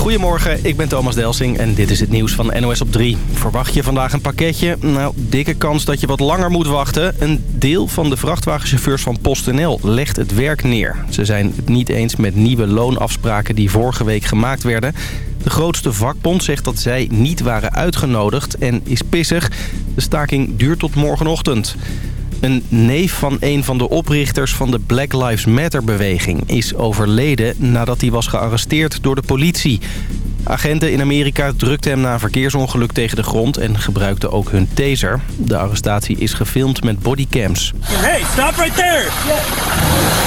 Goedemorgen, ik ben Thomas Delsing en dit is het nieuws van NOS op 3. Verwacht je vandaag een pakketje? Nou, dikke kans dat je wat langer moet wachten. Een deel van de vrachtwagenchauffeurs van PostNL legt het werk neer. Ze zijn het niet eens met nieuwe loonafspraken die vorige week gemaakt werden. De grootste vakbond zegt dat zij niet waren uitgenodigd en is pissig. De staking duurt tot morgenochtend. Een neef van een van de oprichters van de Black Lives Matter-beweging is overleden nadat hij was gearresteerd door de politie. Agenten in Amerika drukten hem na een verkeersongeluk tegen de grond en gebruikten ook hun taser. De arrestatie is gefilmd met bodycams. Hey, stop right there!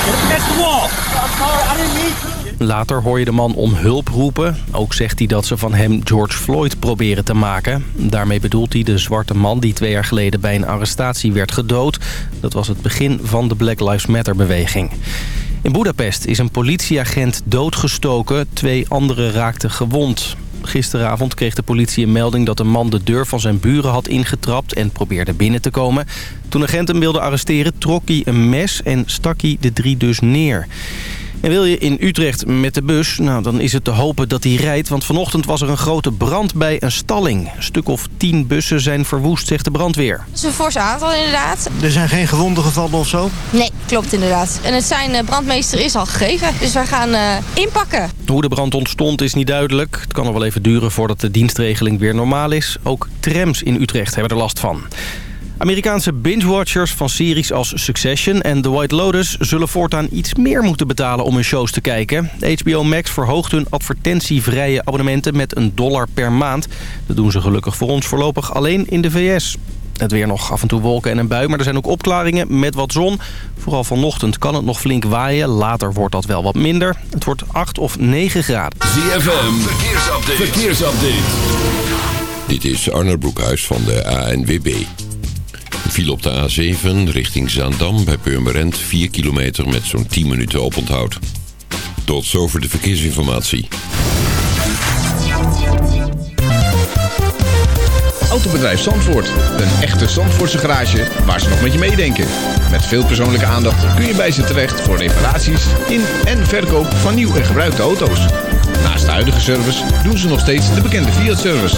Get against the wall! Later hoor je de man om hulp roepen. Ook zegt hij dat ze van hem George Floyd proberen te maken. Daarmee bedoelt hij de zwarte man die twee jaar geleden bij een arrestatie werd gedood. Dat was het begin van de Black Lives Matter beweging. In Budapest is een politieagent doodgestoken. Twee anderen raakten gewond. Gisteravond kreeg de politie een melding dat een man de deur van zijn buren had ingetrapt en probeerde binnen te komen. Toen agent hem wilde arresteren trok hij een mes en stak hij de drie dus neer. En wil je in Utrecht met de bus, nou, dan is het te hopen dat hij rijdt... want vanochtend was er een grote brand bij een stalling. Een stuk of tien bussen zijn verwoest, zegt de brandweer. Dat is een fors aantal inderdaad. Er zijn geen gewonden gevallen of zo? Nee, klopt inderdaad. En het zijn uh, brandmeester is al gegeven, dus wij gaan uh, inpakken. Hoe de brand ontstond is niet duidelijk. Het kan nog wel even duren voordat de dienstregeling weer normaal is. Ook trams in Utrecht hebben er last van. Amerikaanse binge-watchers van series als Succession en The White Lotus... zullen voortaan iets meer moeten betalen om hun shows te kijken. HBO Max verhoogt hun advertentievrije abonnementen met een dollar per maand. Dat doen ze gelukkig voor ons voorlopig alleen in de VS. Het weer nog af en toe wolken en een bui, maar er zijn ook opklaringen met wat zon. Vooral vanochtend kan het nog flink waaien. Later wordt dat wel wat minder. Het wordt 8 of 9 graden. ZFM, verkeersupdate. verkeersupdate. Dit is Arnold Broekhuis van de ANWB. Viel op de A7 richting Zaandam bij Purmerend 4 kilometer met zo'n 10 minuten oponthoud. Tot zover de verkeersinformatie. Autobedrijf Zandvoort. Een echte Zandvoortse garage waar ze nog met je meedenken. Met veel persoonlijke aandacht kun je bij ze terecht voor reparaties in en verkoop van nieuw en gebruikte auto's. Naast de huidige service doen ze nog steeds de bekende Fiat-service.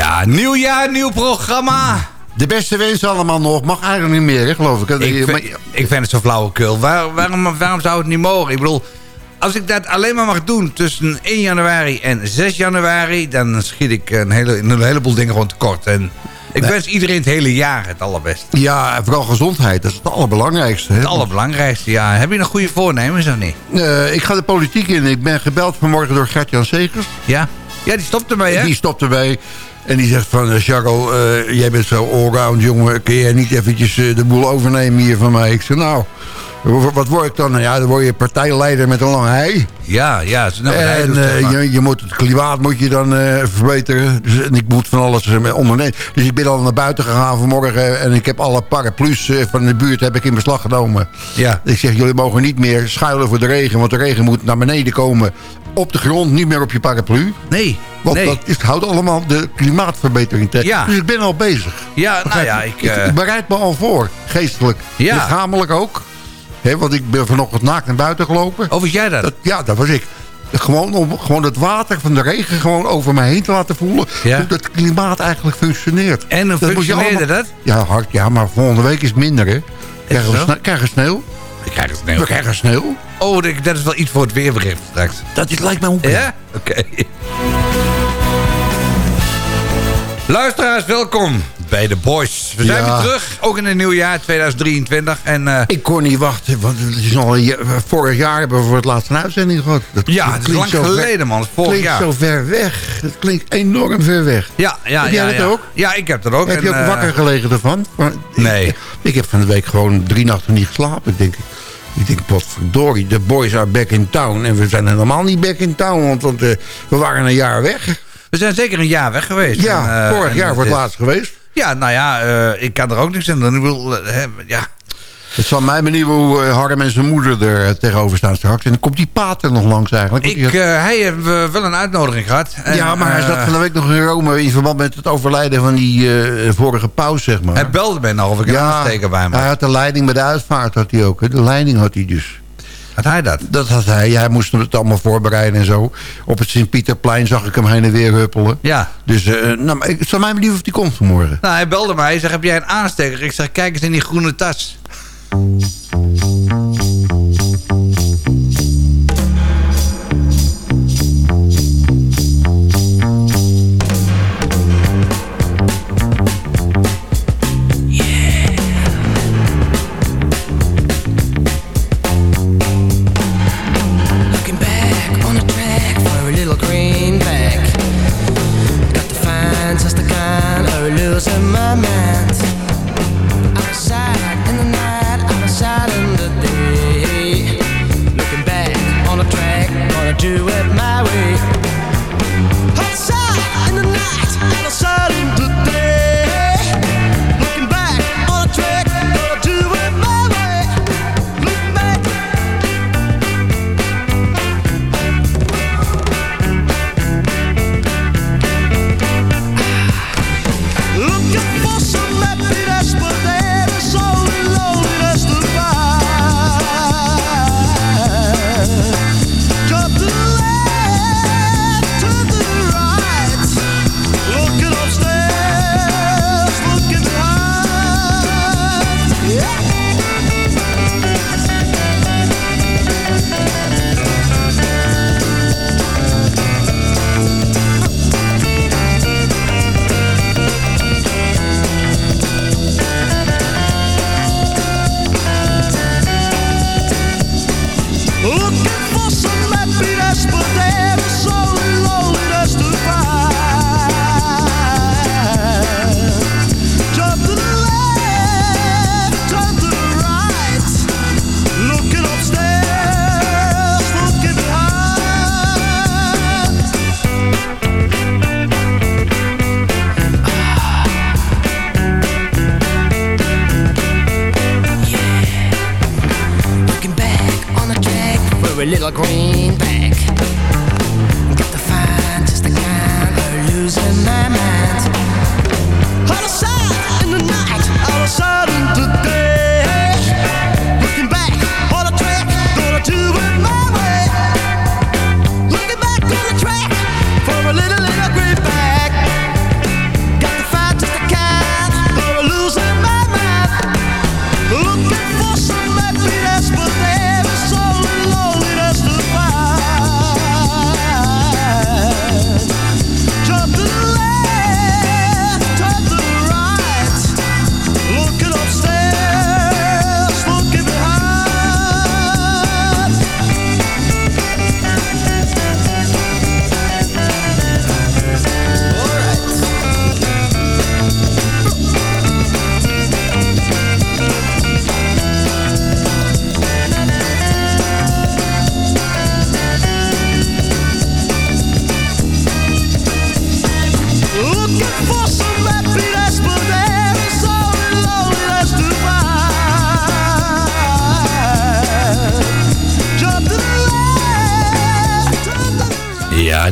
Ja, nieuw jaar, nieuw programma. De beste wensen allemaal nog. Mag eigenlijk niet meer, hè, geloof ik. Ik vind, ik vind het zo flauwekul. Waar, waarom, waarom zou het niet mogen? Ik bedoel, als ik dat alleen maar mag doen tussen 1 januari en 6 januari... dan schiet ik een, hele, een heleboel dingen gewoon tekort. En ik wens iedereen het hele jaar het allerbeste. Ja, vooral gezondheid. Dat is het allerbelangrijkste. Hè? Het allerbelangrijkste, ja. Heb je nog goede voornemens of niet? Uh, ik ga de politiek in. Ik ben gebeld vanmorgen door Gert-Jan Segers. Ja? Ja, die stopt ermee, hè? Die stopt ermee. En die zegt van, uh, Jaco, uh, jij bent zo allround jongen. Kun jij niet eventjes uh, de boel overnemen hier van mij? Ik zeg, nou, wat word ik dan? Nou ja, dan word je partijleider met een lang hei. Ja, ja. Nou en je, je, moet het klimaat moet je dan verbeteren. Dus, en ik moet van alles ondernemen. Dus ik ben al naar buiten gegaan vanmorgen. En ik heb alle paraplu's van de buurt heb ik in beslag genomen. Ja. Ik zeg, jullie mogen niet meer schuilen voor de regen. Want de regen moet naar beneden komen op de grond, niet meer op je paraplu. Nee. Want nee. dat is, houdt allemaal de klimaatverbetering tegen. Ja. Dus ik ben al bezig. Ja, nou ja, ik, uh... ik, bereid me al voor. Geestelijk. Ja. Lichamelijk ook. He, want ik ben vanochtend naakt naar buiten gelopen. Oh, was jij dat? dat? Ja, dat was ik. Gewoon om gewoon het water van de regen gewoon over mij heen te laten voelen. Ja. Hoe het klimaat eigenlijk functioneert. En hoe dat functioneerde allemaal... dat? Ja, hard. Ja, maar volgende week is minder, hè. Krijgen we, sne krijgen sneeuw. We krijgen sneeuw. We krijgen sneeuw. Oh, dat is wel iets voor het weerbericht straks. Dat lijkt me ook. Ja? Oké. Okay. Luisteraars, welkom. Bij de Boys. We zijn Ja. weer terug, ook in het nieuwjaar 2023. En eh, Ik kon niet wachten, want het is al jaar- vorig jaar hebben we voor het laatst een uitzending gehad. Dat ja, het is lang ver- geleden, man. Vorig klinkt jaar. zo ver weg. Het klinkt enorm ver weg. Ja, ja, Heb jij ja, dat ja. ook? Ja, ik heb dat ook. Heb je ook eh, wakker gelegen ervan? Nee. Ik, ik heb van de week gewoon drie nachten niet geslapen, denk ik. Ik denk, potverdorie, de boys are back in town. En we zijn helemaal niet back in town, want, want, eh, we waren een jaar weg. We zijn zeker een jaar weg geweest. Ja, En, eh, vorig en jaar voor het laatst geweest. Ja, nou ja, eh, ik kan er ook niks aan doen. Ik bedoel, eh, hè, ja. Het zal mij benieuwen hoe eh, Harm en zijn moeder er eh, tegenover staan straks. En dan komt die pater nog langs eigenlijk. Ik, had- hij heeft wel een uitnodiging gehad. En, ja, maar hij eh, zat van de week nog in Rome in verband met het overlijden van die vorige paus, zeg maar. Hij belde mij nog of ik een aansteker bij hem hij had. had de leiding bij de uitvaart, had hij ook. hè. De leiding had hij dus. Had hij dat? Dat had hij. Hij moest het allemaal voorbereiden en zo. Op het Sint-Pieterplein zag ik hem heen en weer huppelen. Ja. Dus eh, nou, ik zal mij benieuwen of die komt vanmorgen. Nou, hij belde mij. Hij zegt, heb jij een aansteker? Ik zeg, kijk eens in die groene tas.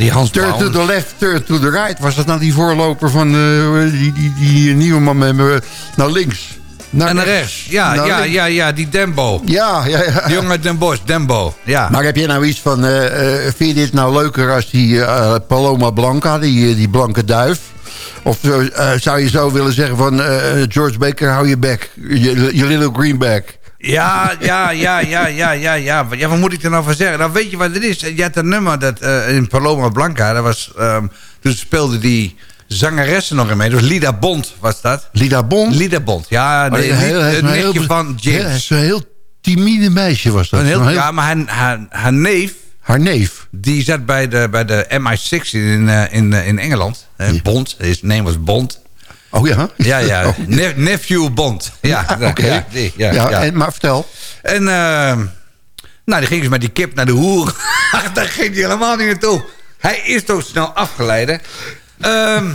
Die Hans Turn to the left, turn to the right. Was dat nou die voorloper van eh, die, die, die nieuwe man met me naar links? Naar En naar rechts. Ja, Naar ja, links. ja, ja, die Dembo. Ja, ja, ja. Die jongen uit Den Bosch, Dembo. Ja. Maar heb je nou iets van, eh, eh, vind je dit nou leuker als die Paloma Blanca, die, die blanke duif? Of zou je zo willen zeggen van George Baker, hou je back, je, je little greenback. Ja, ja, ja, ja, ja, ja, ja. Ja, wat moet ik er nou van zeggen? Nou, weet je wat het is? Je had een nummer dat, eh, in Paloma Blanca, dat was, ehm, toen speelde die zangeressen nog in mee. Dus Lida Bond was dat. Lida Bond? Lida Bond, ja. Oh, Nee, een heel- een het nichtje van heel- James. Zo'n heel timide meisje was dat. Een heel, Zo'n heel- ja, maar haar, haar, haar neef, Haar neef. die zat bij de, bij de MI6 in, eh, in, eh, in Engeland. Bond, his name was Bond. Oh ja? Ja, ja. Oh. Ne- nephew Bond. Ja, Oké. ja, ja, ja, ja. En, maar vertel. En eh, nou, die ging dus met die kip naar de hoer. Daar ging hij helemaal niet naartoe. Hij is toch snel afgeleid. Ehm,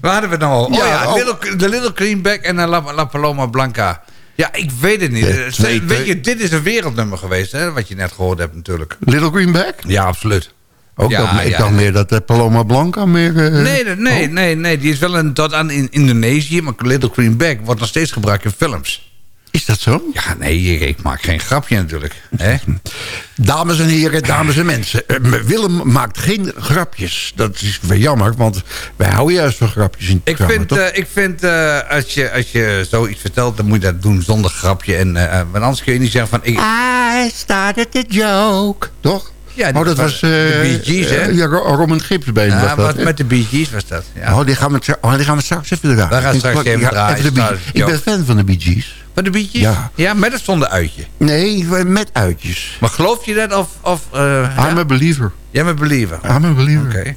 waar hadden we het nou al? Oh Ja, oh. Little, de Little Greenback en de La, La Paloma Blanca. Ja, ik weet het niet. Eh, weet je, dit is een wereldnummer geweest, hè, wat je net gehoord hebt natuurlijk. Little Greenback? Ja, absoluut. Ook Ja, dat, ik ja. dacht meer dat de Paloma Blanca meer... eh, Nee, dat- nee, oh. nee, nee, die is wel een, tot aan in Indonesië, maar Little Greenback wordt nog steeds gebruikt in films. Is dat zo? Ja, nee, ik, maak geen grapje natuurlijk. Hè? Dames en heren, dames en mensen. eh, Willem maakt geen grapjes. Dat is weer jammer, want wij houden juist van grapjes in het Ik vind, toch? eh, ik vind eh, als, je, als je zoiets vertelt, dan moet je dat doen zonder grapje. En, eh, want anders kun je niet zeggen van... Ik, I started the joke. Toch? Ja, die oh, dat van was... de eh, Bee Gees, hè? eh, ja, Ro- Robin Gipsbeen ja, was dat. wat hè? met de Bee Gees was dat. Ja. Oh, die gaan we, oh, die gaan we straks even draaien. We gaan Ik straks even ja, draaien, Gees. Ik ben fan van de Bee Gees. Van de Bee Gees? Ja. Ja, met of zonder uitje. Nee, met uitjes. Maar geloof je dat of... of ja? I'm a believer. Jij bent believer. Oké. I'm a believer. I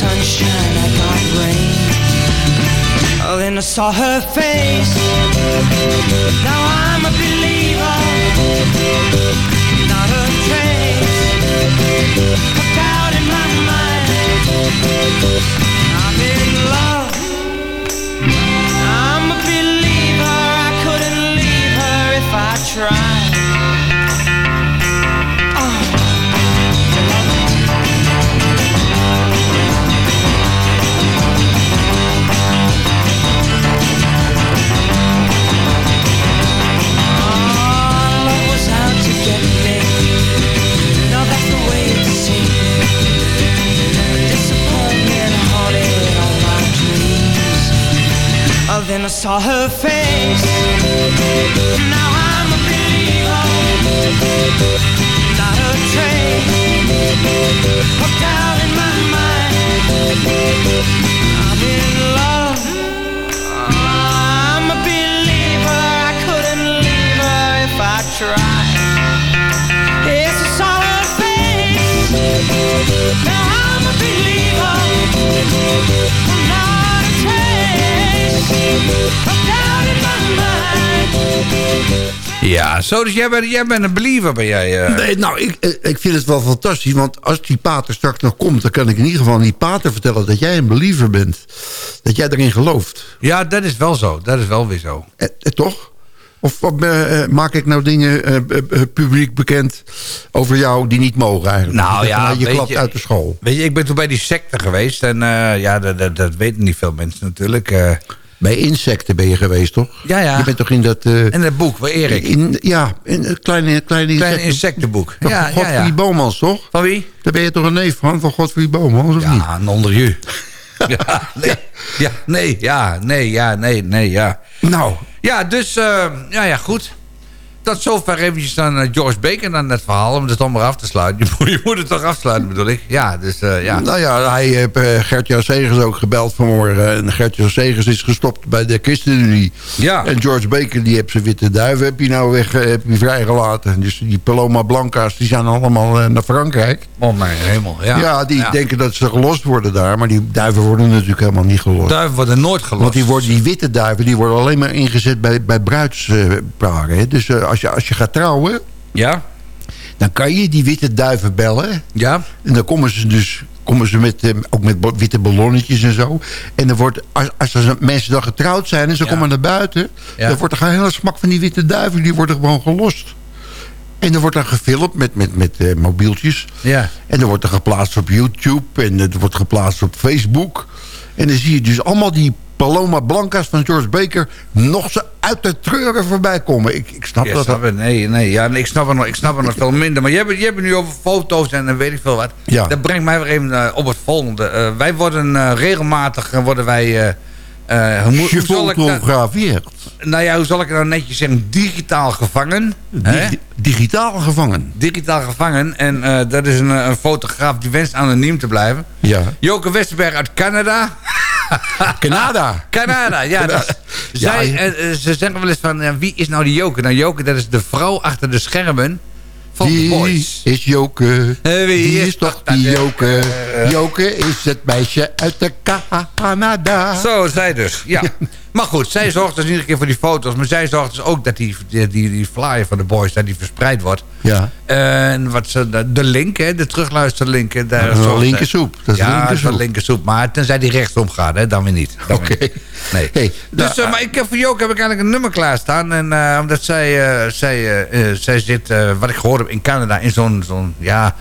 Sunshine, I got rain. Oh, then I saw her face. Now I'm a believer. Not a trace of doubt in my mind. Saw her face. Ja, zo, dus jij bent, jij bent een believer, ben jij? eh? Nee, nou, ik, eh, ik vind het wel fantastisch. Want als die pater straks nog komt... dan kan ik in ieder geval aan die pater vertellen... dat jij een believer bent. Dat jij erin gelooft. Ja, dat is wel zo. Dat is wel weer zo. Eh, eh, toch? Of maak ik nou dingen publiek bekend over jou... die niet mogen eigenlijk? Nou ja, je klapt je- uit de school. Weet je, ik ben toen bij die secte geweest. En ja, dat, dat, dat weten niet veel mensen natuurlijk. Bij insecten ben je geweest, toch? ja, ja. Je bent toch in dat... eh, En dat boek bij Erik. in, ja, in het kleine, kleine, Kleine insecten- insectenboek. Toch, Ja, Godfried ja. Bomans, toch? Van wie? Daar ben je toch een neef van, van Godfried Bomans, of niet? Ja, een onder u. Ja, nee. Ja, nee, ja, nee, ja, nee, nee, ja. Nou, Ja, dus, eh, ja, ja, goed. Tot zover eventjes eh, George Baker dan het verhaal. Om het dan maar af te sluiten. Je moet, je moet het toch afsluiten bedoel ik. Ja, dus eh, ja. Nou ja, hij heeft uh, Gert-Jan Segers ook gebeld vanmorgen. En Gert-Jan Segers is gestopt bij de ChristenUnie. Ja. En George Baker, die heeft zijn witte duiven heb je nou weg, heb je vrijgelaten. Dus die Paloma Blanca's, die zijn allemaal naar Frankrijk. Oh mijn hemel, ja. Ja, die denken dat ze gelost worden daar. Maar die duiven worden natuurlijk helemaal niet gelost. Duiven worden nooit gelost. Want die, worden, die witte duiven die worden alleen maar ingezet bij, bij bruidsparen. dus als, je, als je gaat trouwen... Ja. dan kan je die witte duiven bellen. Ja. En dan komen ze dus komen ze met, eh, ook met witte ballonnetjes en zo. En dan wordt, als, als er mensen dan getrouwd zijn en ze Ja. komen naar buiten... Ja. dan wordt er een hele smak van die witte duiven... die worden gewoon gelost. En dan wordt dan gefilmd met, met, met eh, mobieltjes. Ja. En dan wordt er geplaatst op YouTube. En het wordt geplaatst op Facebook. En dan zie je dus allemaal die Paloma Blancas van George Baker... nog zo uit de treuren voorbij komen. Ik, ik snap Ja, dat. snap het. Nee, nee, ja, ik, snap het nog, ik snap het nog veel minder. Maar je hebt, je hebt nu over foto's en weet ik veel wat. Ja. Dat brengt mij weer even eh, op het volgende. Eh, wij worden eh, regelmatig, worden wij... eh, hoe, hoe zal ik dat, Gefotografeerd. nou ja, hoe zal ik het nou netjes zeggen? Digitaal gevangen. Digi- digitaal gevangen. Digitaal gevangen. En eh, dat is een, een fotograaf die wenst anoniem te blijven. Ja. Joke Westerberg uit Canada. Canada. Canada, ja. Dus, Ja, zij, eh, ze zeggen wel eens van, wie is nou die Joke? Nou, Joke, dat is de vrouw achter de schermen van de Die boys. is Joke. Eh, wie is is toch die Joke. Joke is het meisje uit de Canada. Zo, zij dus, ja. Maar goed, zij zorgt dus iedere keer voor die foto's. Maar zij zorgt dus ook dat die, die, die, die flyer van de boys dat die verspreid wordt. Ja. En wat ze, de, link, hè, de terugluisterlink. hè, Daar Dat is linkersoep. Dat is ja, dat is linkersoep. linkersoep. Maar tenzij die rechtsom gaat, hè, dan weer niet. Oké. Nee. Hey, dus, nou, eh, maar ik heb voor Joke heb ik eigenlijk een nummer klaarstaan. En eh, omdat zij, eh, zij, zij zit, wat ik gehoord heb, in Canada in zo'n, zo'n ja...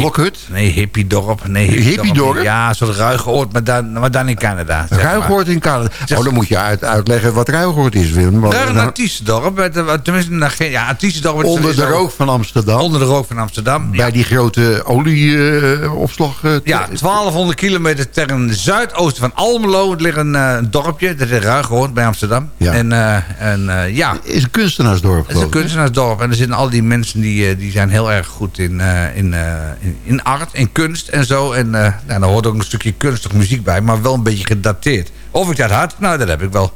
Blokhut. Nee, hippiedorp. Nee, Hippiedorp? Ja, zo'n ruige oord, maar dan, maar dan in Canada. zeg maar. Ruigoord in Canada. Oh, dan moet je uit, uitleggen wat Ruigoord is, Willem. Daar een Artiestendorp. Tenminste, geen- ja, Artiestendorp. onder de rook van Amsterdam. Onder de rook van Amsterdam. bij die grote olieopslag. Ja, 1200 kilometer ten zuidoosten van Almelo ligt een eh, dorpje. Dat is Ruigoord bij Amsterdam. Ja. En, eh, en ja, is een kunstenaarsdorp. het is een kunstenaarsdorp. En er zitten al die mensen die, die zijn heel erg goed in, in, in, art, in kunst en zo. En eh nou, daar hoort ook een stukje kunstig muziek bij, maar wel een beetje gedateerd. Of ik dat had? Nou, dat heb ik wel.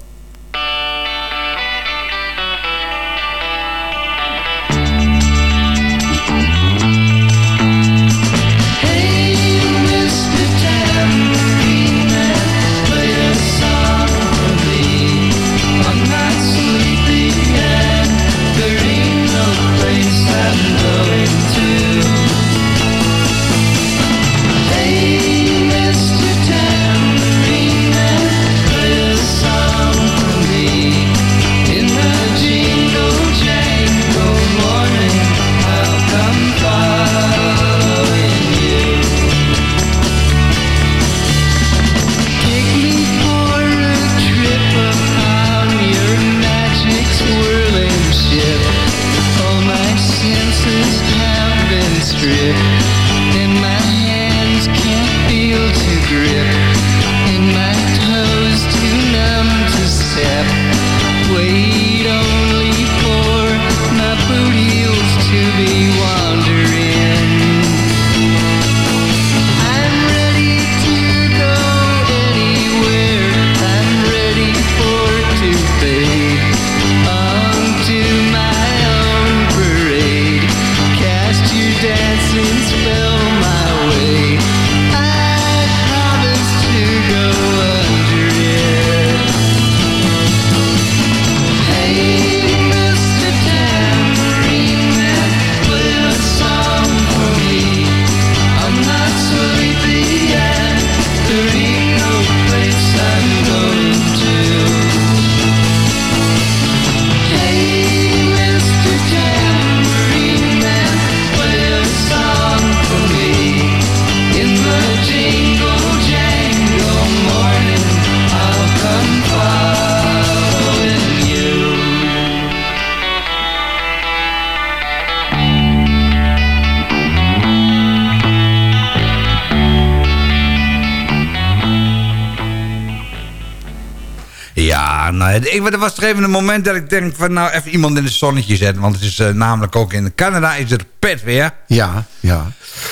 Ik, er was er even een moment dat ik denk van nou even iemand in het zonnetje zetten. Want het is eh, namelijk ook in Canada is het pet weer. Ja, ja.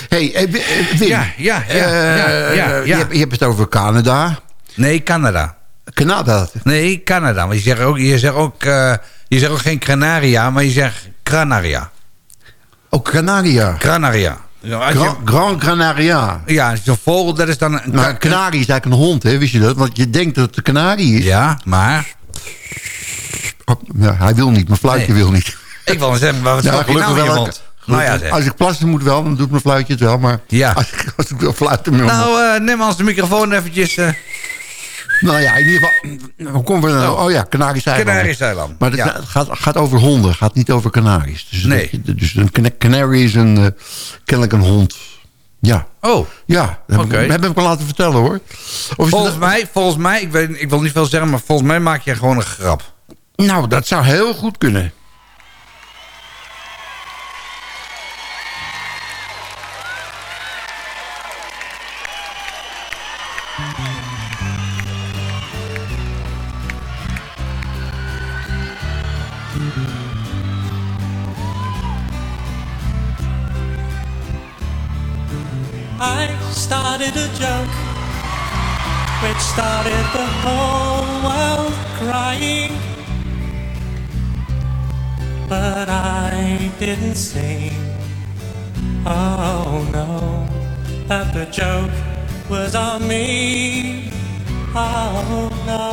hey, eh, eh, Wim. Ja, ja, ja, ja, ja, ja. Je, hebt, je hebt het over Canada. Nee, Canada. Canada. Nee, Canada. Want je zegt ook, je zegt ook, je zegt ook geen Canaria, maar je zegt Granaria. Oh, Canaria. Granaria. Ja, als je- Gran, Gran Canaria. ja, zo'n vogel, dat is dan een... Maar een kanarie is eigenlijk een hond, hè? Wist je dat? Want je denkt dat het een kanarie is. Ja, maar... Oh, ja, hij wil niet, mijn fluitje Nee. wil niet. Ik wil zeggen, wat Ja, je nou wel. Nou ja. Als ik plassen moet wel, dan doet mijn fluitje het wel. Maar Ja. als, ik- als ik wil fluiten... Nou, eh, neem als de microfoon eventjes... eh nou ja, in ieder geval... Hoe komen we nou? Oh ja, Canarische eilanden. Canarische eilanden, Maar het ja. gaat, gaat over honden, gaat niet over kanaries. Dus, Nee. dat dus een cana- canary is een, eh, kennelijk een hond. Ja. Oh, Ja, dat heb, Oké. ik, dat heb ik me laten vertellen hoor. Of volgens mij, volgens mij ik, weet, ik wil niet veel zeggen... maar volgens mij maak je gewoon een grap. Nou, dat zou heel goed kunnen. But I didn't sing. Oh no, that the joke was on me. Oh no.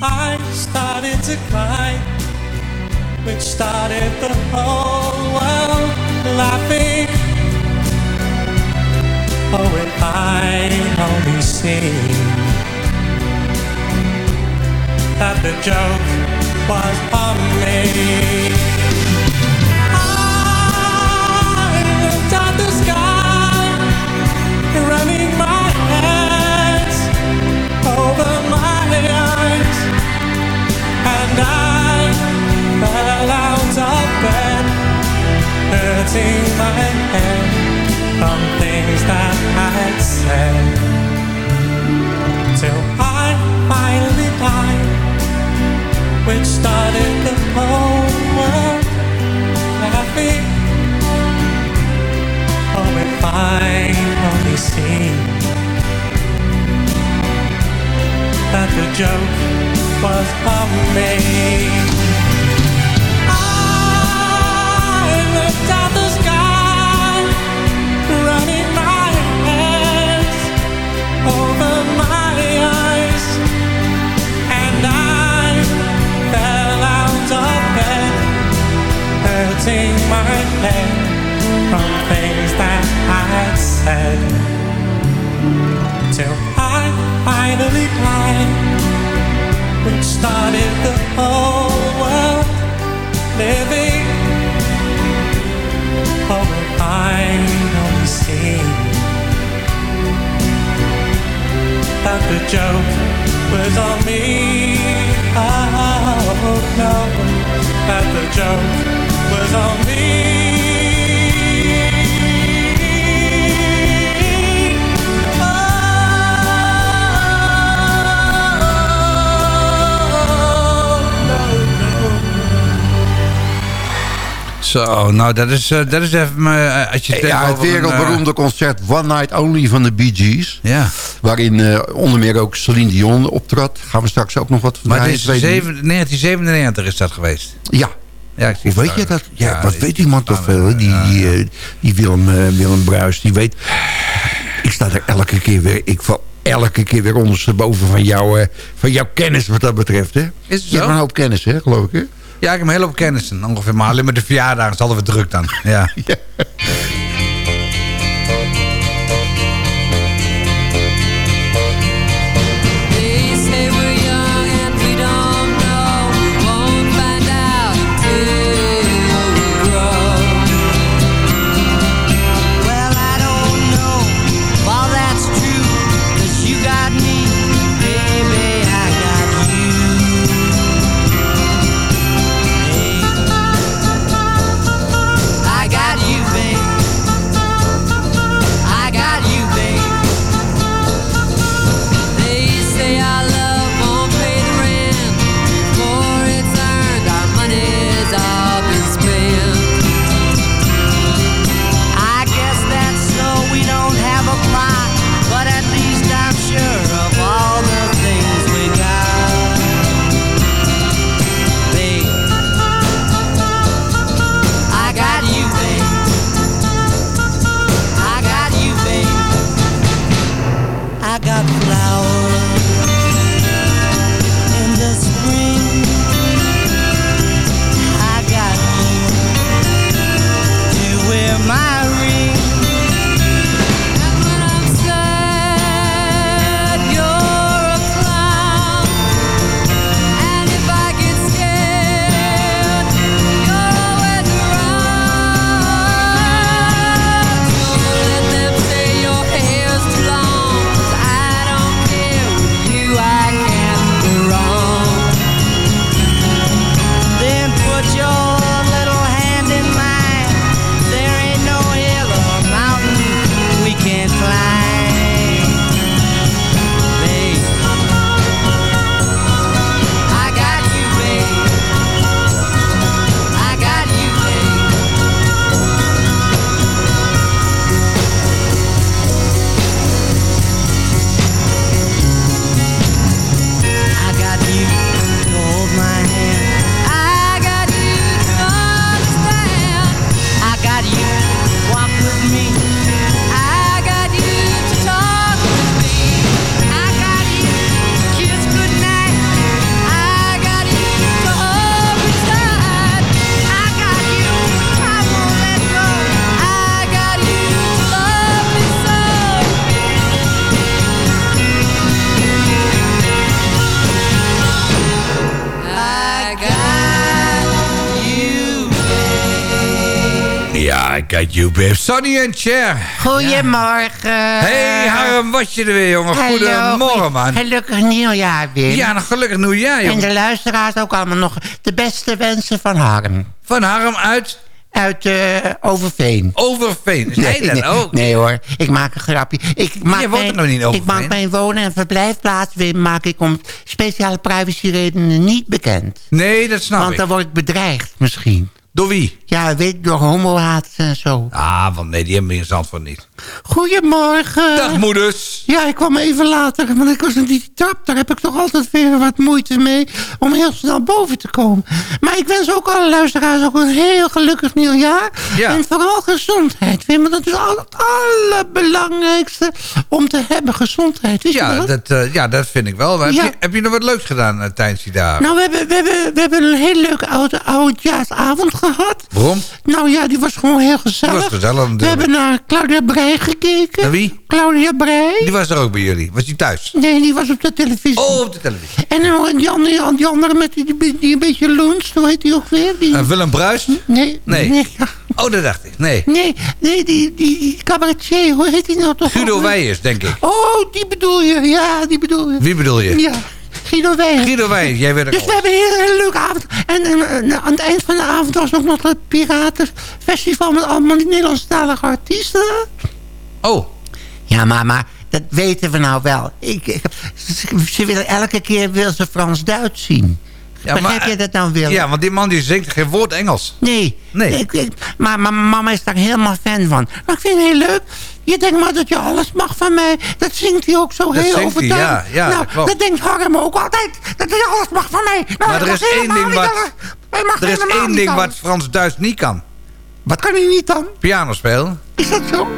I started to cry which started the whole world laughing. Oh, if I only see that the joke was me. I looked the sky, running my hands over my eyes, and I hurting my head from things that I'd said. Till which started the whole world laughing. Oh, I only see that the joke was on me. The joke was on me. Oh no, that the joke was on me. Zo, nou dat is, eh, dat is even... eh, als je Ja, het over een, wereldberoemde concert One Night Only van de Bee Gees. eh, ja, Waarin eh, onder meer ook Celine Dion optrad. Gaan we straks ook nog wat van maar het draaien, is weet ik niet. zeven- 1997 is dat geweest. Ja, Ja, hoe weet het je dat? Ja, wat weet iemand toch veel? Die, ja, die, eh, die Willem, eh, Willem Bruis, die weet... Ik sta er elke keer weer... Ik val elke keer weer ondersteboven van, jou, eh, van jouw kennis wat dat betreft. Hè? Is het Je hebt zo? een hoop kennis, hè, geloof ik. Hè? Ja, ik heb een hele hoop kennissen. Ongeveer, maar alleen maar de verjaardagen altijd weer druk dan. Ja. babe. Sonny en Cher. Goedemorgen. Hey, Harm, was je er weer, jongen? Hallo, Goedemorgen, man. Gelukkig nieuwjaar, Wim. Ja, een gelukkig nieuwjaar, En jongen. de luisteraars ook allemaal nog de beste wensen van Harm. Van Harm uit Uit eh, Overveen. Overveen. Is hij dat nee, ook? nee hoor, ik maak een grapje. Ik maak Je woont mijn, er nog niet in Ik maak mijn wonen- en verblijfplaats Wim, maak ik om speciale privacyredenen niet bekend. Nee, dat snap Want ik. dan word ik bedreigd misschien. Door wie? Ja, weet ik, door homohaat en zo. Ah, want nee, die hebben we in Zandvoort niet. Goedemorgen. Dag, moeders. Ja, ik kwam even later, want ik was in die trap. Daar heb ik toch altijd weer wat moeite mee om heel snel boven te komen. Maar ik wens ook alle luisteraars ook een heel gelukkig nieuwjaar. Ja. En vooral gezondheid. Want dat is al het allerbelangrijkste om te hebben, gezondheid. Je Ja dat? dat, eh, ja, dat vind ik wel. Maar Ja. Heb, je, heb je nog wat leuks gedaan eh, tijdens die dagen? Nou, we hebben, we, hebben, we hebben een hele leuke oude, oudjaarsavond gehad. Waarom? Nou ja, die was gewoon heel gezellig. Die was gezellig We natuurlijk. hebben naar Claudia Breij gekeken. Naar wie? Claudia Breij. Die was er ook bij jullie. Was die thuis? Nee, die was op de televisie. Oh, op de televisie. En dan die andere, die andere met die, die, die een beetje luncht, hoe heet die ook weer? Die, Eh, Willem Bruis? nee, nee. nee. Oh, dat dacht ik. Nee. Nee, nee, die, die, die cabaretier, hoe heet die nou toch? Guido? Weijers, denk ik. Oh, die bedoel je, ja, die bedoel je. Wie bedoel je? Ja, Guido Weijers. Guido Weijers, jij werd er Dus we hebben een hele, leuke avond. En, en, en aan het eind van de avond was ook nog het Piratenfestival met allemaal die Nederlandstalige artiesten. Oh, Ja, maar, maar dat weten we nou wel. Ik, ik, ze, willen elke keer wil ze Frans-Duits zien. Ja, Begrijp maar- je dat nou, Willem? ja, want die man die zingt geen woord Engels. Nee. Nee. Ik, ik- maar, maar mama is daar helemaal fan van. Maar ik vind het heel leuk. Je denkt maar dat je alles mag van mij. Dat zingt hij ook zo Dat heel overtuigend. ja, ja, nou, dat klopt. denkt Harm ook altijd. Dat hij alles mag van mij. Nou, Maar er is één ding wat- Er is één ding wat Frans-Duits niet kan. Wat kan hij niet dan? Piano spelen. Is dat zo?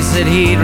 That he'd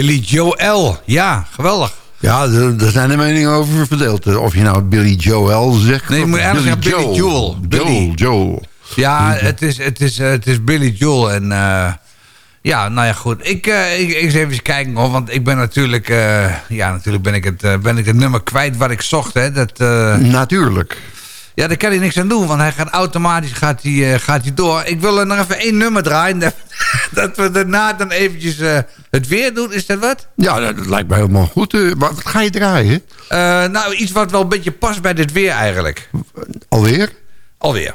Billy Joel. Ja, geweldig. Ja, er er zijn de meningen over verdeeld. Of je nou Billy Joel zegt. Nee, je moet eigenlijk zeggen Billy Joel. Billy. Joel. Ja, het is, het is, eh, het is Billy Joel. En eh, ja, nou ja, goed. Ik, eh, ik, ik eens even kijken hoor. Want ik ben natuurlijk... eh, ja, natuurlijk ben ik, het, eh, ben ik het nummer kwijt wat ik zocht. Hè. Dat, eh, Natuurlijk. Ja, daar kan hij niks aan doen. Want hij gaat automatisch gaat hij, eh, gaat hij door. Ik wil er nog even één nummer draaien. Dat, we daarna dan eventjes eh, het weer doen. Is dat wat? Ja, dat, lijkt mij helemaal goed. eh, maar wat ga je draaien? Eh, nou, iets wat wel een beetje past bij dit weer eigenlijk. Alweer? Alweer.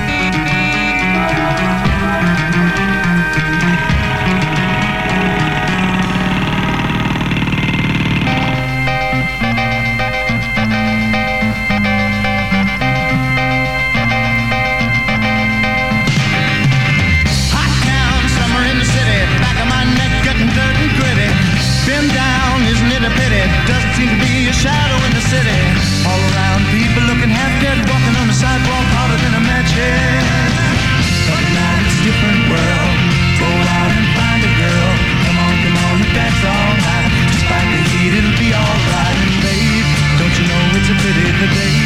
in the day.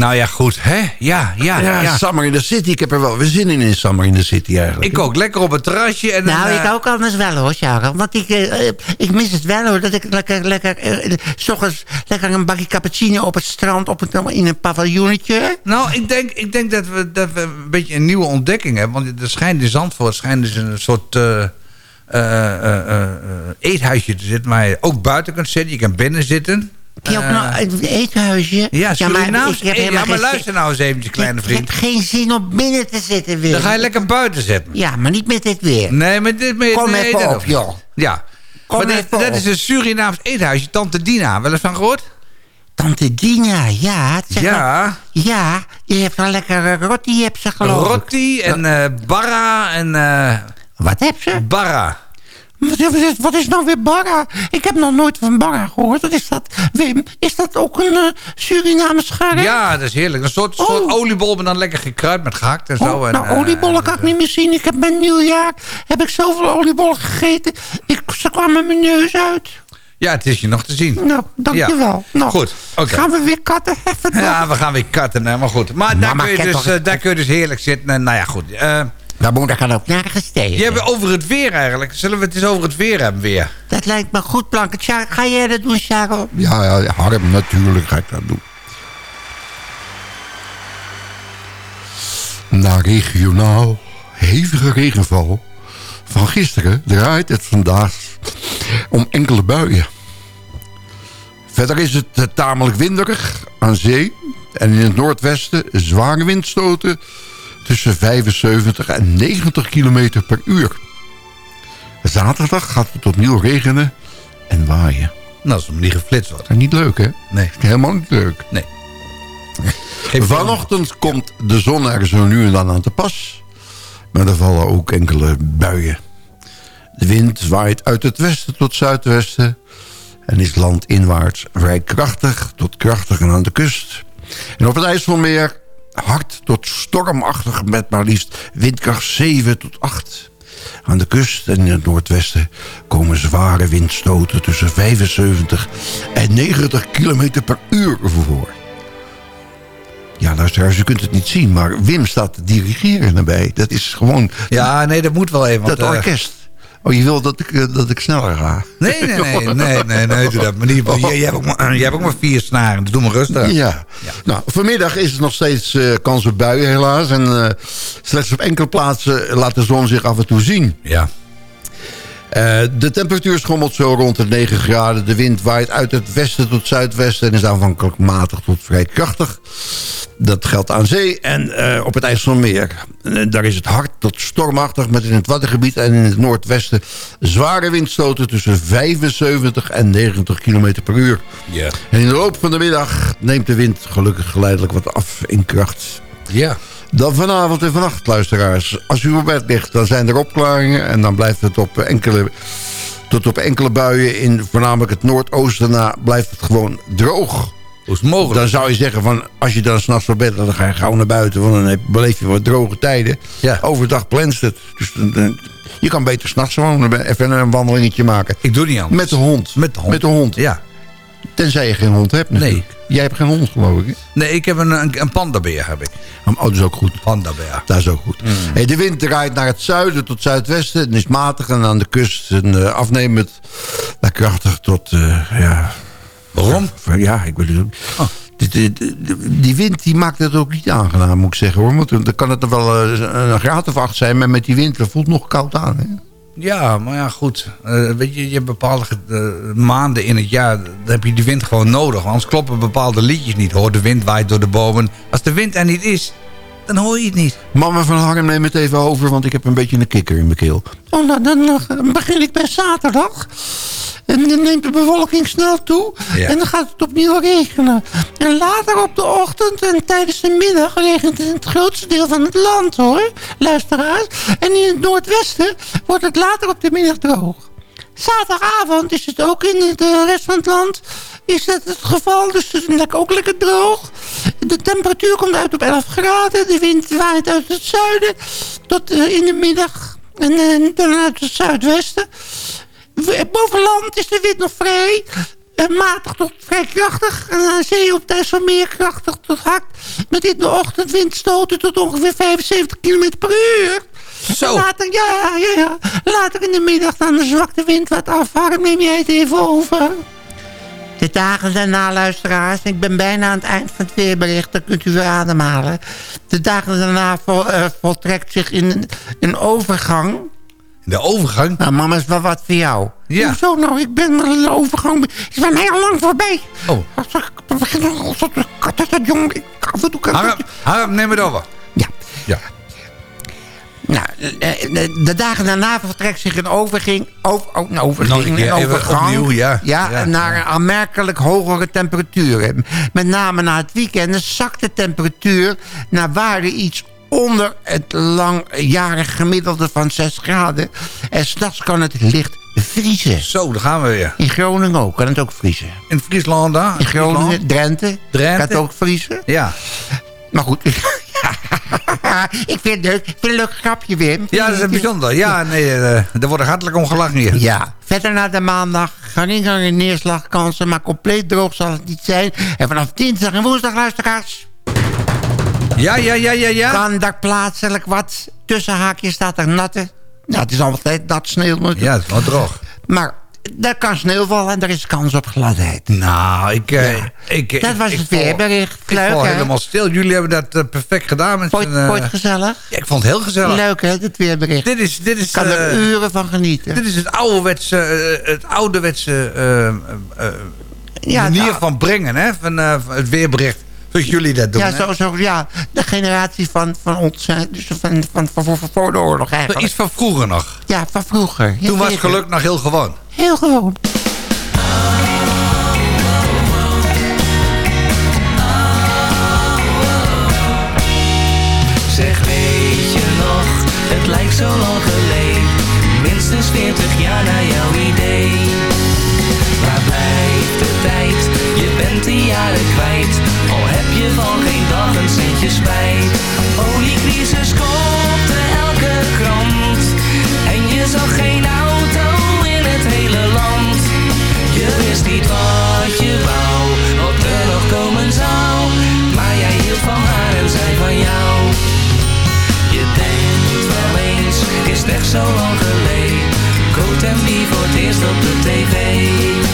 Nou ja, goed. Hè? Ja, ja, Ja, ja. Summer in the City. Ik heb er wel weer zin in, in Summer in the City eigenlijk. Ik ook lekker op het terrasje. En Nou, ik eh, ook anders wel hoor, Charles. Want ik, eh, eh, ik mis het wel hoor. Dat ik lekker, lekker, s ochtends lekker een bakje cappuccino op het strand op het, in een paviljoentje. Nou, ik denk, ik denk dat, we, dat we een beetje een nieuwe ontdekking hebben. Want er schijnt in Zandvoort schijnt dus een soort eh, eh, eh, eh, eethuisje te zitten... waar je ook buiten kunt zitten. Je kan binnen zitten. Heb je ook Eh, nog een eethuisje? Ja, Surinaams. ik heb Ja, maar geen luister nou eens eventjes, kleine zin- Ik vriend. heb geen zin om binnen te zitten weer. Dan ga je lekker buiten zitten. Ja, maar niet met dit weer. Nee, maar dit... Maar, Kom nee, even dat op, joh. Ja. Kom maar dat, even dat op. is een Surinaams eethuisje, Tante Dina. Wel eens van gehoord? Tante Dina, ja. zeg Ja. maar- ja, die heeft een lekkere rotti, heb ze geloof ik. Rotti en eh barra en... eh, Wat heb ze? barra. Wat is, wat is nou weer barra? Ik heb nog nooit van barra gehoord. Wat is dat? Wim, is dat ook een uh, Surinaams gerecht? Ja, dat is heerlijk. Een soort, soort oliebol, maar dan lekker gekruid met gehakt en zo. Oh, en, nou, eh, oliebollen kan ik niet meer zien. Ik heb mijn nieuwjaar, heb ik zoveel oliebollen gegeten. Ik, ze kwamen mijn neus uit. Ja, het is je nog te zien. Nou, dankjewel. Ja. Nou, Goed, oké. Gaan we weer katten? Ja, we gaan weer katten, hè, maar goed. Maar daar, kun je, dus, toch- eh, daar kun je dus heerlijk zitten. En, nou ja, goed. eh Daar moet ik ook nergens tegen. je hebt over het weer eigenlijk. Zullen we het eens over het weer hebben weer? Dat lijkt me goed, Blanke. Tja, Ga jij dat doen, Charles? Ja, ja, Harm, natuurlijk ga ik dat doen. Na regionaal hevige regenval van gisteren draait het vandaag om enkele buien. Verder is het eh, tamelijk winderig aan zee en in het noordwesten zware windstoten tussen 75 en 90 kilometer per uur. Zaterdag gaat het opnieuw regenen en waaien. Nou, als hem niet geflitst wordt. Niet leuk, hè? Nee. Helemaal niet leuk. Nee. Vanochtend komt de zon er zo nu en dan aan te pas. Maar er vallen ook enkele buien. De wind waait uit het westen tot zuidwesten... en is landinwaarts vrij krachtig tot krachtig en aan de kust. En op het IJsselmeer hard tot stormachtig met maar liefst windkracht 7 tot 8. Aan de kust en in het noordwesten komen zware windstoten tussen 75 en 90 km per uur voor. Ja, luisteraars, u kunt het niet zien, maar Wim staat te dirigeren erbij. Dat is gewoon Ja, nee, dat moet wel even. dat eh, orkest. Oh, je wil dat ik, eh, dat ik sneller ga? Nee, nee, nee, nee, nee, nee, doe dat maar niet. Je, je, hebt ook maar, je hebt ook maar vier snaren, dus doe maar rustig. Ja. Nou, vanmiddag is er nog steeds eh, kans op buien helaas. En eh, slechts op enkele plaatsen laat de zon zich af en toe zien. Ja. Eh, de temperatuur schommelt zo rond de 9 graden. De wind waait uit het westen tot zuidwesten... en is aanvankelijk matig tot vrij krachtig. Dat geldt aan zee en eh, op het IJsselmeer. Eh, daar is het hard tot stormachtig... met in het Waddengebied en in het noordwesten... zware windstoten tussen 75 en 90 km per uur. Ja. En in de loop van de middag neemt de wind gelukkig geleidelijk wat af in kracht. Ja. Dan vanavond en vannacht, luisteraars. Als u op bed ligt, dan zijn er opklaringen... en dan blijft het op enkele, tot op enkele buien in voornamelijk het noordoosten na... blijft het gewoon droog. Hoe is het mogelijk? Dan zou je zeggen van, als je dan s'nachts op bed ligt... dan ga je gauw naar buiten, want dan beleef je wat droge tijden. Ja. Overdag plenst het. Dus je kan beter s'nachts gewoon even een wandelingetje maken. Ik doe niet anders. Met de hond. Met de hond. Met de hond. Ja. Tenzij je geen hond hebt natuurlijk. Jij hebt geen hond, geloof ik. hè? Nee, ik heb een, een, een pandabeer, heb ik. Oh, dat is ook goed. Pandabeer. Dat is ook goed. Mm. Hey, de wind draait naar het zuiden tot zuidwesten. Het is matig en aan de kust een, uh, afnemend naar krachtig tot... Uh, ja, Waarom? Ja, ik weet het ook. Die, die, die, die wind die maakt het ook niet aangenaam, moet ik zeggen. hoor. Want dan kan het er wel uh, een graad of acht zijn... maar met die wind dat voelt nog koud aan. Hè? Ja, maar ja, goed. Uh, weet je, je hebt bepaalde uh, maanden in het jaar... dan heb je die wind gewoon nodig. Anders kloppen bepaalde liedjes niet. Hoor, de wind waait door de bomen. Als de wind er niet is, dan hoor je het niet. Mama van Harm, neem het even over... want ik heb een beetje een kikker in mijn keel. Oh, nou, dan begin ik bij zaterdag. En dan neemt de bewolking snel toe. Ja. En dan gaat het opnieuw regenen. En later op de ochtend en tijdens de middag regent het in het grootste deel van het land, hoor. Luisteraars. En in het noordwesten wordt het later op de middag droog. Zaterdagavond is het ook in de rest van het land is dat het geval. Dus het is ook lekker droog. De temperatuur komt uit op 11 graden. De wind waait uit het zuiden tot uh, in de middag. En uh, dan uit het zuidwesten. Boven land is de wind nog vrij. Uh, matig tot vrij krachtig. En aan zee op meer krachtig tot hard. Met in de ochtend windstoten tot ongeveer 75 km per uur. Zo. Later, ja, ja, ja. Later in de middag dan de zwakte wind wat afhangt. Neem jij het even over. De dagen daarna, luisteraars, ik ben bijna aan het eind van het weerbericht, dan kunt u weer ademhalen. De dagen daarna vol, uh, voltrekt zich in een overgang. De overgang? Nou, mama is wel wat voor jou. Ja. Hoezo nou? Ik ben maar de overgang. Ik ben heel lang voorbij. Oh. Als dat jong. Ik af en toe Harm, neem het over. Ja. Ja. Nou, eh, de, de dagen daarna vertrekt zich een overging, over, oh, een overging, een overgang, opnieuw, ja. Ja. naar aanmerkelijk hogere temperaturen. Met name na het weekend zakt de temperatuur naar waarde iets onder het langjarig gemiddelde van 6 graden. En s'nachts kan het licht vriezen. Zo, daar gaan we weer. In Groningen ook, kan het ook vriezen. In Friesland, daar? In Groningen, Drenthe, Drenthe. kan het ook vriezen. Ja. Maar goed, ik vind het leuk. Ik vind het een leuk grapje, Wim. Ja, dat is bijzonder. Ja, nee, eh, er wordt hartelijk om gelachen hier. Ja, verder naar de maandag. Geringe neerslagkansen, maar compleet droog zal het niet zijn. En vanaf dinsdag en woensdag, luisteraars... Ja, ja, ja, ja, ja. Kan daar plaatselijk wat tussen haakjes staat er natte. Nou, het is altijd nat sneeuw. Ja, het is wel droog. Maar daar kan sneeuw vallen en er is kans op gladheid. Nou, ik... eh, ik Dat was ik het weerbericht. Ik Leuk, val helemaal stil. Jullie hebben dat eh, perfect gedaan. Met Vond het- eh, gezellig? Ja, ik vond het heel gezellig. Leuk, hè, het weerbericht. Dit is, dit is, kan er eh, uren van genieten. Dit is het ouderwetse, eh, het ouderwetse eh, eh, eh, Ja, manier nou- van brengen, hè? Van, eh, van het weerbericht. Zoals jullie dat doen. ja, hè? zo, zo, ja, de generatie van, van ons, dus van, van, van, van, van voor de oorlog eigenlijk. Iets van vroeger nog. Ja, van vroeger. Ja, Toen was geluk nog heel gewoon. Heel gewoon. Zeg weet je nog, het lijkt zo lang geleden Minstens 40 jaar naar jouw idee geen dag een centje spijt Oliecrisis kopte elke krant. En je zag geen auto in het hele land. Je wist niet wat je wou, wat er nog komen zou. Maar jij hield van haar en zij van jou. Je denkt wel eens, is het echt zo lang geleden? Coat en wie voor het eerst op de tv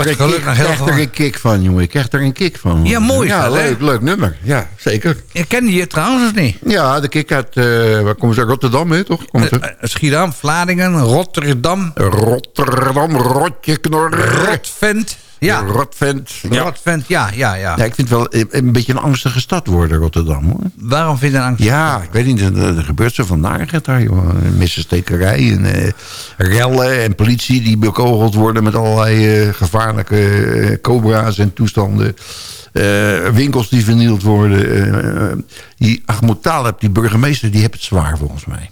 krijg was er, geluk kick, krijg er een kick van, jongen. Ik krijg er een kick van. Ja, mooi Ja, leuk, leuk nummer. Ja, zeker. Je kende je trouwens of niet? Ja, de kick uit, eh waar komen ze? Rotterdam, hè, toch? Komt Eh, eh, Schiedam, Vlaardingen, Rotterdam, Rotterdam, Rotje, Knor. Rotvent. Ja, Rotvent. Ja. Rotvent, ja, ja, ja. ja, ik vind het wel een- een beetje een angstige stad worden, Rotterdam, hoor. Waarom vind je dat angst? Ja, ik weet niet, er, er gebeurt zo van narigheid daar, joh. En eh, rellen en politie die bekogeld worden met allerlei eh, gevaarlijke eh, cobra's en toestanden. Eh, winkels die vernield worden. die Ahmed Taleb, die burgemeester, die heeft het zwaar volgens mij.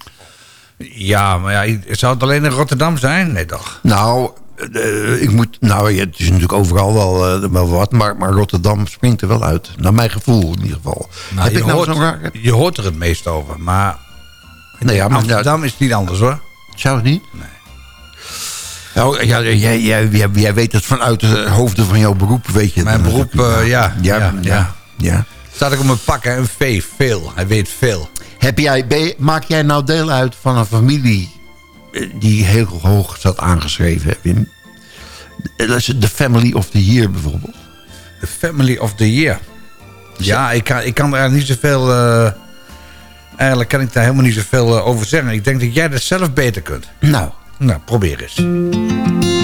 Ja, maar ja, zou het alleen in Rotterdam zijn? Nee, toch? Nou, eh, ik moet, nou ja, het is natuurlijk overal wel, eh, wel wat, maar, maar Rotterdam springt er wel uit. Naar mijn gevoel in ieder geval. Nou, Heb je, ik nou hoort, raar... je hoort er het meest over, maar... Nee, ja, in maar Amsterdam is het niet anders, hoor. Zou het niet? Nee. Nou, ja, jij, jij, jij, jij weet het vanuit de hoofden van jouw beroep, weet je. Mijn beroep, natuurlijk. eh, ja, ja, ja, ja, ja. ja. Staat ook op mijn pak, hè? Een V, veel. Hij weet veel. Heb jij, ben maak jij nou deel uit van een familie die heel hoog staat aangeschreven, Wim? Dat is de Family of the Year bijvoorbeeld. The Family of the Year. Ja, ik kan, ik kan daar niet zoveel... eh eigenlijk kan ik daar helemaal niet zoveel eh, over zeggen. Ik denk dat jij dat zelf beter kunt. Nou. Nou, probeer eens.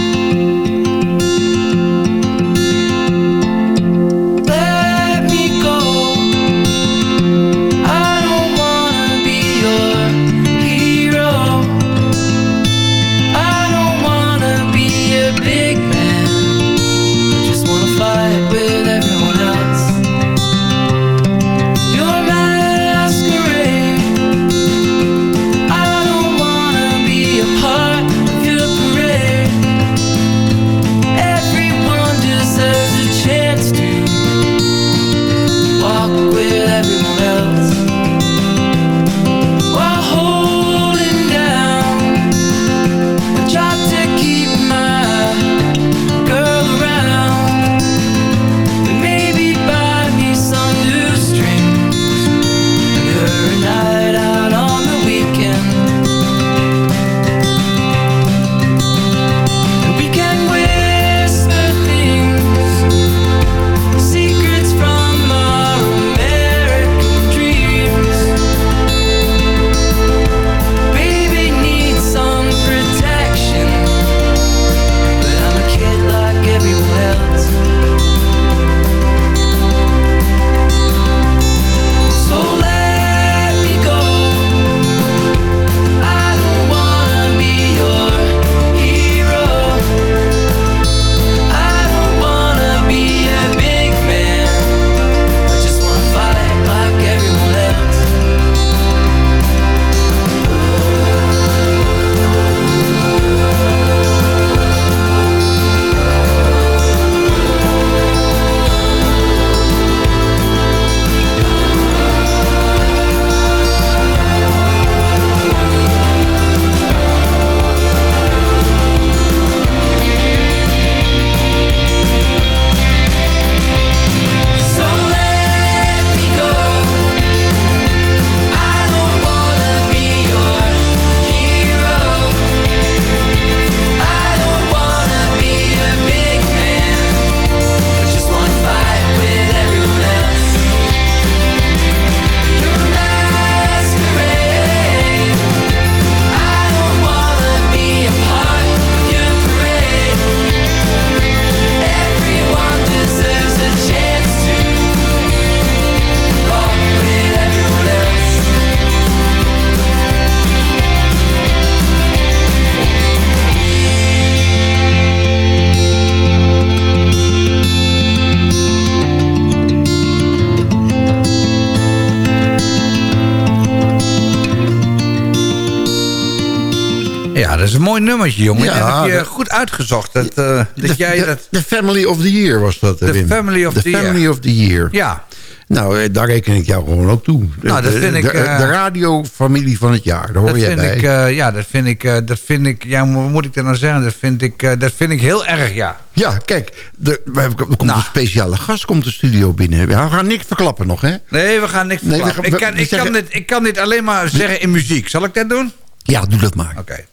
Een mooi nummertje, jongen. Ja, dat heb je goed uitgezocht. Dat, eh, dat De- jij de, dat... de Family of the Year was dat, The Wim. Family of the Year. Family of the Year. Ja. Nou, eh, daar reken ik jou gewoon ook toe. Nou, dat De- vind ik, De, eh, de radiofamilie van het jaar, daar hoor Dat jij vind bij. ik, ja, dat vind ik, eh, dat vind ik, ja, hoe moet ik dat nou zeggen? Dat vind ik, dat vind ik heel erg, ja. Ja, kijk, er, er komt Nou. een speciale gast komt de studio binnen. We gaan niks verklappen nog, hè? Nee, we gaan niks Nee, we verklappen. ik, kan, we ik, kan dit, ik kan dit alleen maar zeggen in muziek. Zal ik dat doen? Ja, doe dat maar. Oké.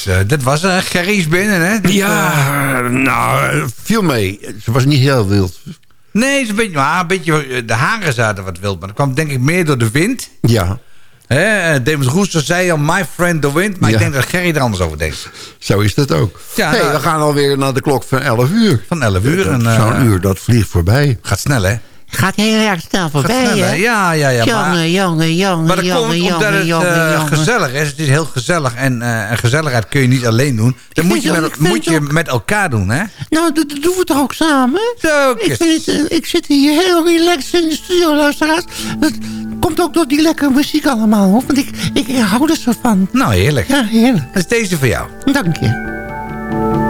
Is, eh, dat was uh, Gerry's binnen, hè? Dat, Ja, eh, nou, eh, viel mee. Ze was niet heel wild. nee, een beetje, maar een beetje, de haren zaten wat wild. Maar dat kwam denk ik meer door de wind. Ja, Hè? David Roester zei al, my friend the wind. Maar Ja. ik denk dat Gerry er anders over denkt. zo is dat ook. Ja, hey, nou- we gaan alweer naar de klok van 11 uur. Van 11 uur. Zo'n uur, dat vliegt voorbij. Gaat snel, hè? Gaat heel erg snel voorbij, snel, hè? Ja, ja, ja. maar- Jongen, jongen, jongen, Maar dat jongen, komt omdat jongen, het jongen, eh, jongen. gezellig is. Het is heel gezellig. En en gezelligheid kun je niet alleen doen. Dat moet je, ook- met, moet je ook- met elkaar doen, hè? Nou, dat, dat doen we toch ook samen? Zo, Ik, vind het, eh, ik zit hier heel relaxed in de studio, luisteraars. Dat komt ook door die lekkere muziek allemaal, hoor. Want ik, ik, hou er zo van. Nou, heerlijk. Ja, heerlijk. Dat is deze voor jou. Dank je.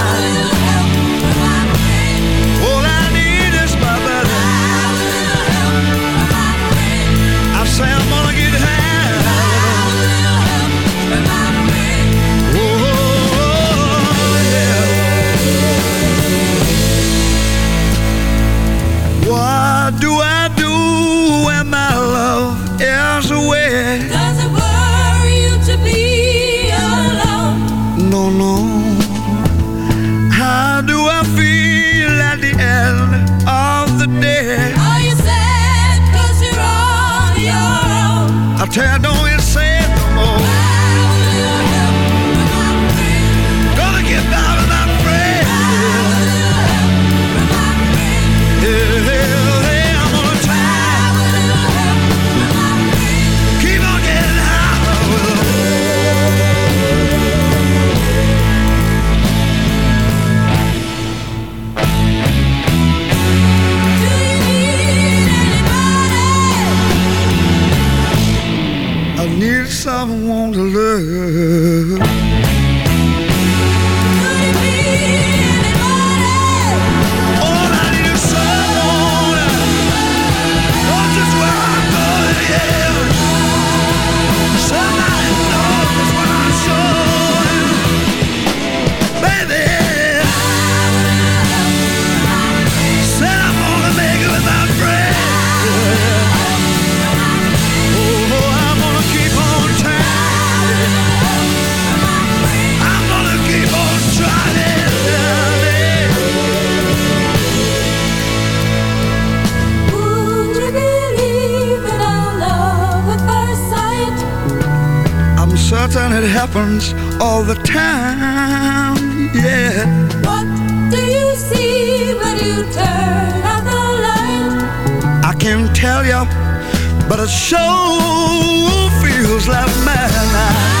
What do you see when you turn out the light? I can't tell you, but it sure feels like madness.